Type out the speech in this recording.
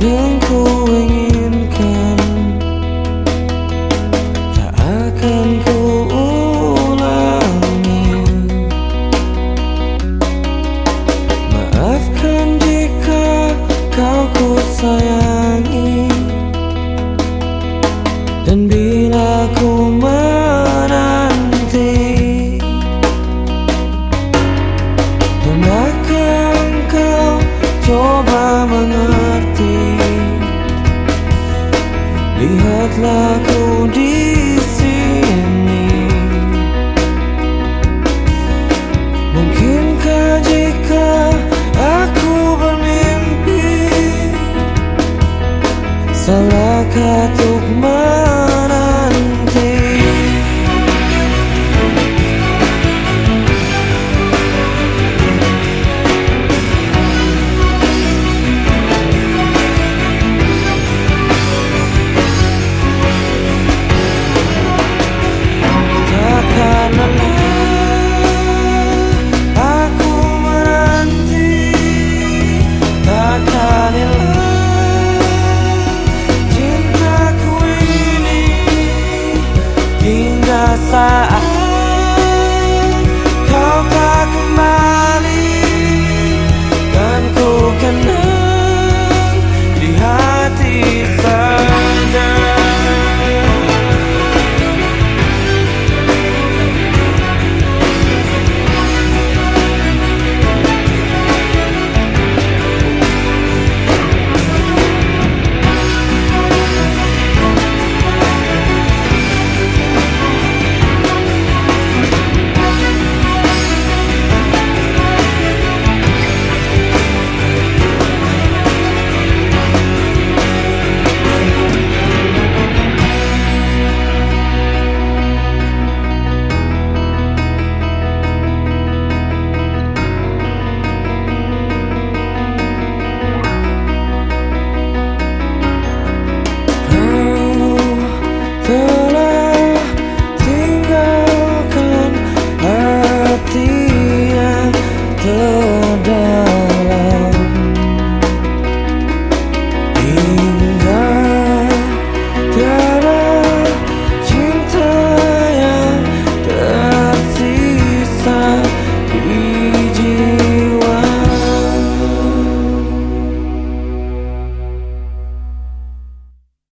yang ku Lihatlah ku di sini. Mungkinkah jika aku bermimpi Salahkah untuk perasaan